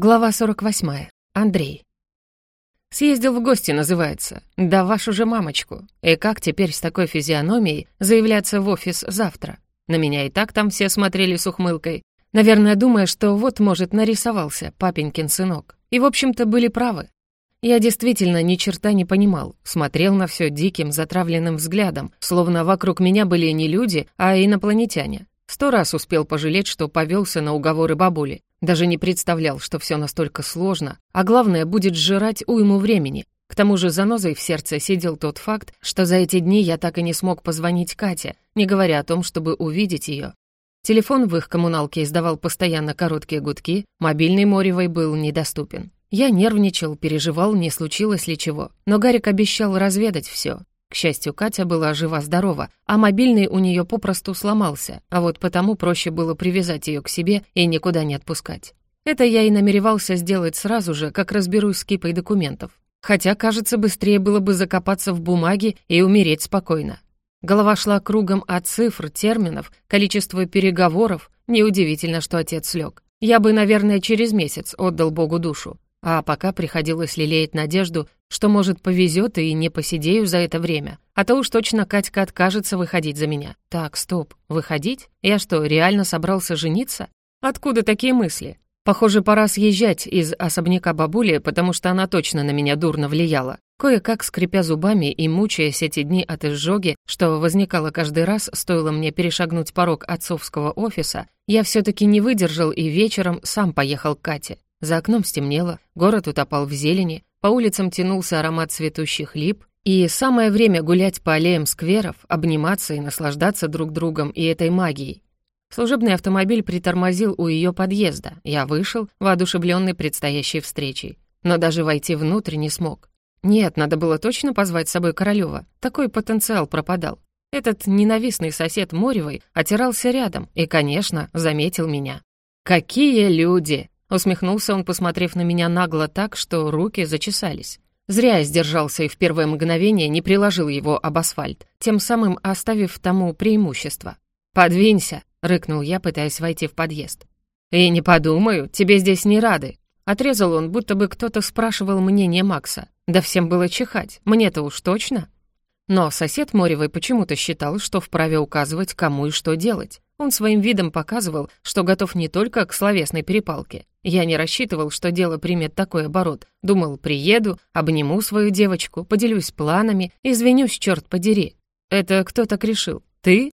Глава 48. Андрей. Съездил в гости, называется. Да вашу же мамочку. И как теперь с такой физиономией заявляться в офис завтра? На меня и так там все смотрели с ухмылкой. Наверное, думая, что вот, может, нарисовался папенькин сынок. И, в общем-то, были правы. Я действительно ни черта не понимал, смотрел на все диким, затравленным взглядом, словно вокруг меня были не люди, а инопланетяне. Сто раз успел пожалеть, что повелся на уговоры бабули. Даже не представлял, что все настолько сложно, а главное, будет сжирать уйму времени. К тому же занозой в сердце сидел тот факт, что за эти дни я так и не смог позвонить Кате, не говоря о том, чтобы увидеть ее. Телефон в их коммуналке издавал постоянно короткие гудки, мобильный Моревой был недоступен. Я нервничал, переживал, не случилось ли чего, но Гарик обещал разведать все. К счастью, Катя была жива-здорова, а мобильный у нее попросту сломался, а вот потому проще было привязать ее к себе и никуда не отпускать. Это я и намеревался сделать сразу же, как разберусь с кипой документов. Хотя, кажется, быстрее было бы закопаться в бумаге и умереть спокойно. Голова шла кругом от цифр, терминов, количества переговоров. Неудивительно, что отец слег. Я бы, наверное, через месяц отдал Богу душу. А пока приходилось лелеять надежду, что, может, повезет и не посидею за это время. А то уж точно Катька откажется выходить за меня. Так, стоп, выходить? Я что, реально собрался жениться? Откуда такие мысли? Похоже, пора съезжать из особняка бабули, потому что она точно на меня дурно влияла. Кое-как скрипя зубами и мучаясь эти дни от изжоги, что возникало каждый раз, стоило мне перешагнуть порог отцовского офиса, я все таки не выдержал и вечером сам поехал к Кате. За окном стемнело, город утопал в зелени, по улицам тянулся аромат цветущих лип, и самое время гулять по аллеям скверов, обниматься и наслаждаться друг другом и этой магией. Служебный автомобиль притормозил у ее подъезда. Я вышел, воодушевленный предстоящей встречей. Но даже войти внутрь не смог. Нет, надо было точно позвать с собой Королёва. Такой потенциал пропадал. Этот ненавистный сосед Моревой отирался рядом и, конечно, заметил меня. «Какие люди!» Усмехнулся он, посмотрев на меня нагло так, что руки зачесались. Зря я сдержался и в первое мгновение не приложил его об асфальт, тем самым оставив тому преимущество. «Подвинься!» — рыкнул я, пытаясь войти в подъезд. «И не подумаю, тебе здесь не рады!» Отрезал он, будто бы кто-то спрашивал мнение Макса. Да всем было чихать, мне-то уж точно. Но сосед Моревой почему-то считал, что вправе указывать, кому и что делать. Он своим видом показывал, что готов не только к словесной перепалке. Я не рассчитывал, что дело примет такой оборот. Думал, приеду, обниму свою девочку, поделюсь планами, извинюсь, черт подери. Это кто так решил? Ты?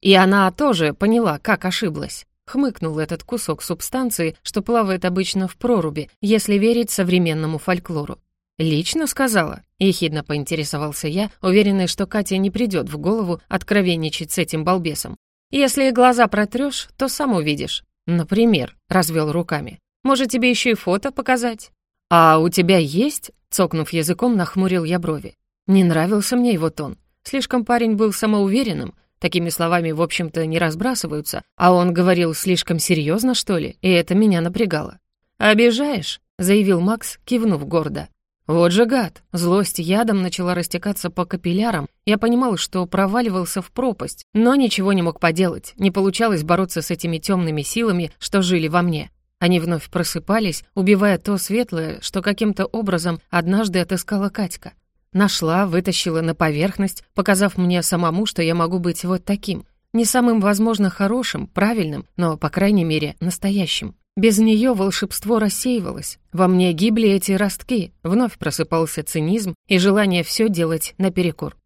И она тоже поняла, как ошиблась. Хмыкнул этот кусок субстанции, что плавает обычно в проруби, если верить современному фольклору. «Лично сказала?» — ехидно поинтересовался я, уверенный, что Катя не придет в голову откровенничать с этим балбесом. «Если глаза протрешь, то сам увидишь». «Например», — развел руками. «Может, тебе еще и фото показать?» «А у тебя есть?» — цокнув языком, нахмурил я брови. Не нравился мне его тон. Слишком парень был самоуверенным, такими словами, в общем-то, не разбрасываются, а он говорил слишком серьезно, что ли, и это меня напрягало. «Обижаешь?» — заявил Макс, кивнув гордо. Вот же гад! Злость ядом начала растекаться по капиллярам. Я понимал, что проваливался в пропасть, но ничего не мог поделать. Не получалось бороться с этими темными силами, что жили во мне. Они вновь просыпались, убивая то светлое, что каким-то образом однажды отыскала Катька. Нашла, вытащила на поверхность, показав мне самому, что я могу быть вот таким. Не самым, возможно, хорошим, правильным, но, по крайней мере, настоящим. Без нее волшебство рассеивалось. Во мне гибли эти ростки, вновь просыпался цинизм и желание все делать наперекор.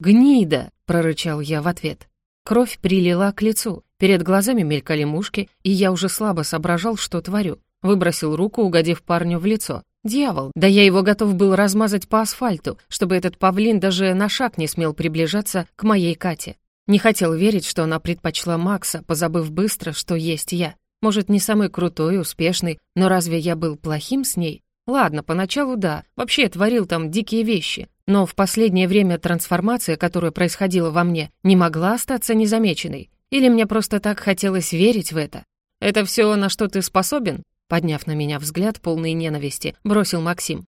«Гнида!» — прорычал я в ответ. Кровь прилила к лицу, перед глазами мелькали мушки, и я уже слабо соображал, что творю. Выбросил руку, угодив парню в лицо. Дьявол, да я его готов был размазать по асфальту, чтобы этот павлин даже на шаг не смел приближаться к моей Кате. Не хотел верить, что она предпочла Макса, позабыв быстро, что есть я. Может, не самый крутой, успешный, но разве я был плохим с ней? Ладно, поначалу да, вообще творил там дикие вещи, но в последнее время трансформация, которая происходила во мне, не могла остаться незамеченной. Или мне просто так хотелось верить в это? Это все, на что ты способен? Подняв на меня взгляд, полный ненависти, бросил Максим.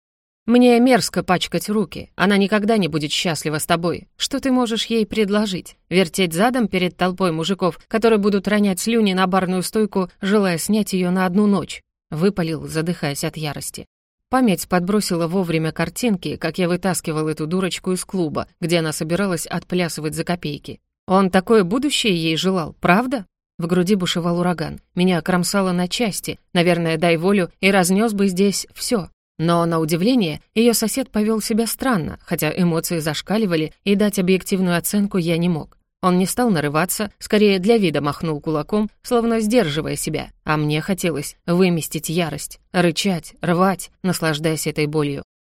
Мне мерзко пачкать руки. Она никогда не будет счастлива с тобой. Что ты можешь ей предложить? Вертеть задом перед толпой мужиков, которые будут ронять слюни на барную стойку, желая снять ее на одну ночь? — выпалил, задыхаясь от ярости. Память подбросила вовремя картинки, как я вытаскивал эту дурочку из клуба, где она собиралась отплясывать за копейки. Он такое будущее ей желал, правда? В груди бушевал ураган. Меня кромсало на части. Наверное, дай волю, и разнес бы здесь все. Но, на удивление, ее сосед повел себя странно, хотя эмоции зашкаливали, и дать объективную оценку я не мог. Он не стал нарываться, скорее для вида махнул кулаком, словно сдерживая себя, а мне хотелось выместить ярость, рычать, рвать, наслаждаясь этой болью.